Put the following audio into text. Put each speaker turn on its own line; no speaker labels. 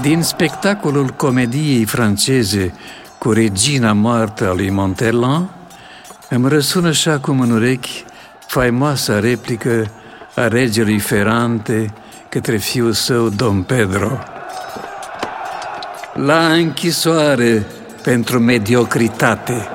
Din spectacolul comediei franceze cu regina moartă a lui Montelan, îmi răsună și acum în urechi faimoasa replică a regelui Ferrante către fiul său, Don Pedro. La închisoare pentru mediocritate.